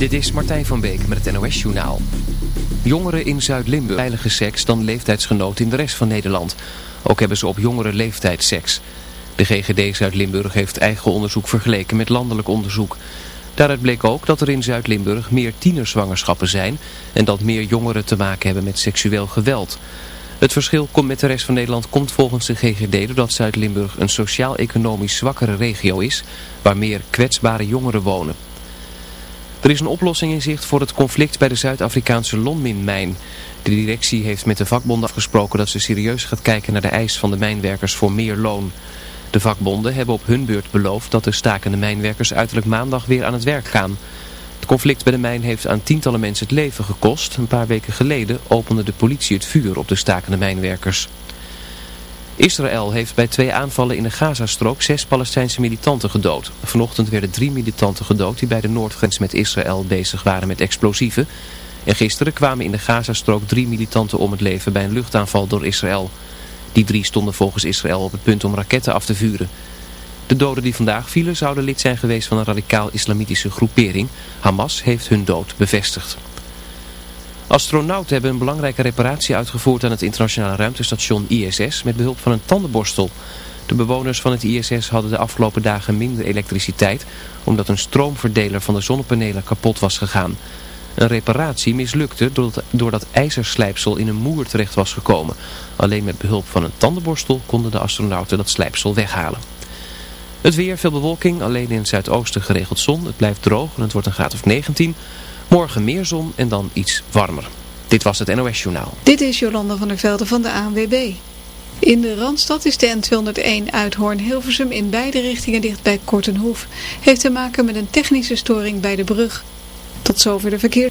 Dit is Martijn van Beek met het NOS Journaal. Jongeren in Zuid-Limburg veilige seks dan leeftijdsgenoten in de rest van Nederland. Ook hebben ze op jongere leeftijd seks. De GGD Zuid-Limburg heeft eigen onderzoek vergeleken met landelijk onderzoek. Daaruit bleek ook dat er in Zuid-Limburg meer tienerzwangerschappen zijn... en dat meer jongeren te maken hebben met seksueel geweld. Het verschil met de rest van Nederland komt volgens de GGD... doordat Zuid-Limburg een sociaal-economisch zwakkere regio is... waar meer kwetsbare jongeren wonen. Er is een oplossing in zicht voor het conflict bij de Zuid-Afrikaanse Lonmin-mijn. De directie heeft met de vakbonden afgesproken dat ze serieus gaat kijken naar de eis van de mijnwerkers voor meer loon. De vakbonden hebben op hun beurt beloofd dat de stakende mijnwerkers uiterlijk maandag weer aan het werk gaan. Het conflict bij de mijn heeft aan tientallen mensen het leven gekost. Een paar weken geleden opende de politie het vuur op de stakende mijnwerkers. Israël heeft bij twee aanvallen in de Gazastrook zes Palestijnse militanten gedood. Vanochtend werden drie militanten gedood die bij de noordgrens met Israël bezig waren met explosieven. En gisteren kwamen in de Gazastrook drie militanten om het leven bij een luchtaanval door Israël. Die drie stonden volgens Israël op het punt om raketten af te vuren. De doden die vandaag vielen zouden lid zijn geweest van een radicaal-islamitische groepering. Hamas heeft hun dood bevestigd. Astronauten hebben een belangrijke reparatie uitgevoerd aan het internationale ruimtestation ISS met behulp van een tandenborstel. De bewoners van het ISS hadden de afgelopen dagen minder elektriciteit omdat een stroomverdeler van de zonnepanelen kapot was gegaan. Een reparatie mislukte doordat, doordat ijzerslijpsel in een moer terecht was gekomen. Alleen met behulp van een tandenborstel konden de astronauten dat slijpsel weghalen. Het weer, veel bewolking, alleen in het zuidoosten geregeld zon. Het blijft droog en het wordt een graad of 19. Morgen meer zon en dan iets warmer. Dit was het NOS Journaal. Dit is Jolanda van der Velde van de ANWB. In de Randstad is de N201 uit Hoorn-Hilversum in beide richtingen dicht bij Kortenhoef. Heeft te maken met een technische storing bij de brug. Tot zover de verkeer.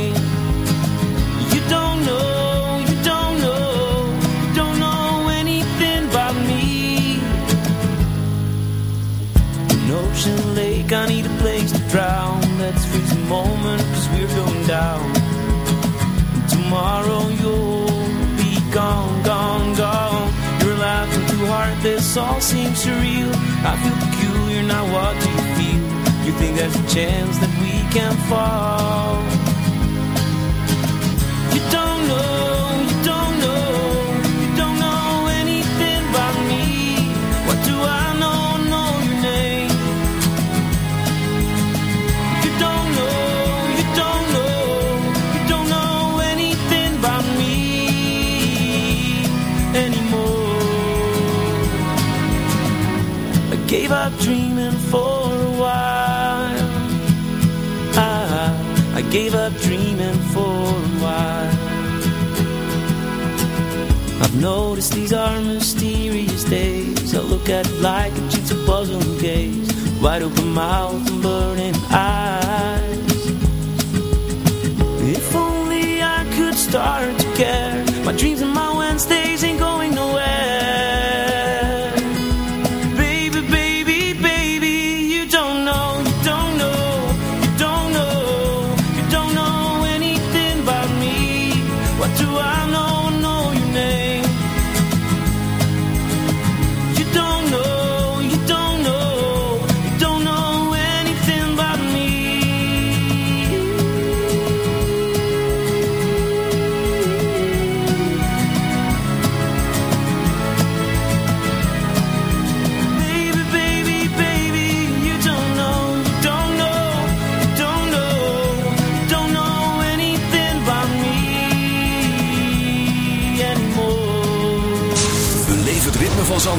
lake, I need a place to drown. Let's freeze a moment, cause we're going down. Tomorrow you'll be gone, gone, gone. You're laughing too hard, this all seems surreal. I feel peculiar, now what do you feel? You think there's a chance that we can fall gave up dreaming for a while. I, I gave up dreaming for a while. I've noticed these are mysterious days. I look at it like a jigsaw puzzle and gaze. Wide open mouth and burning eyes. If only I could start to care. My dreams and my Wednesdays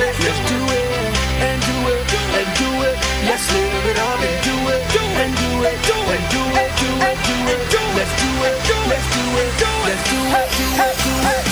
it, let's do it, and do it, and do it. Let's live it Do it, do it, and do it, and do it, do it, do it. Let's do it, do it, do it, do it, do it, do it.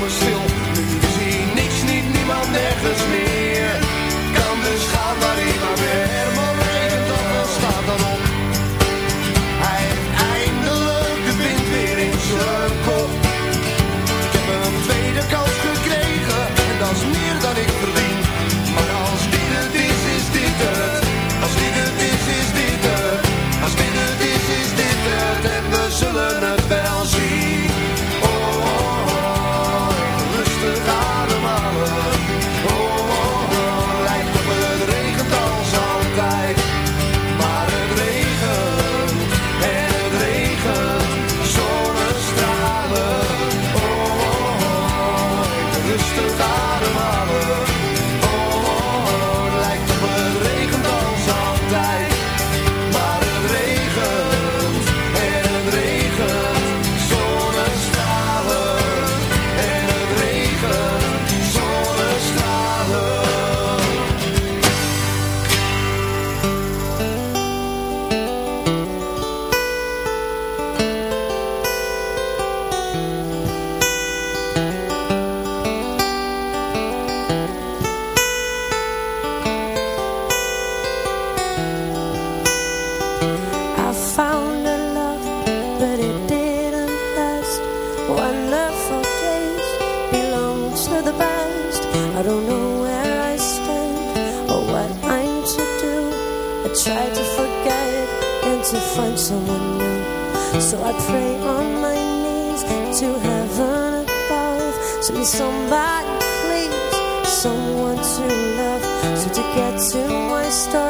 Nu zie niks, niet niemand, nergens meer. I pray on my knees to heaven above. To be somebody, please, someone to love. So to get to my start.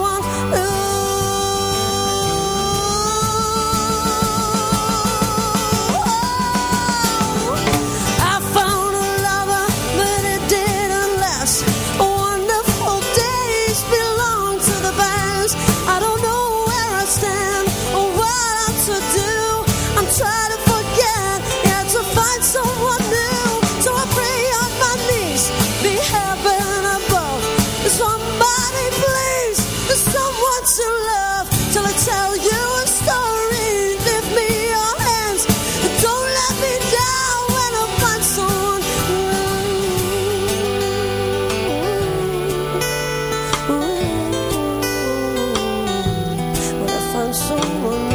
someone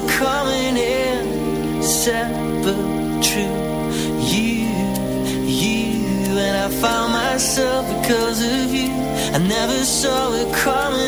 we're coming in separate, truth, You, you, and I found myself because of you. I never saw it coming.